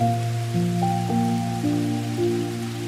Thank you.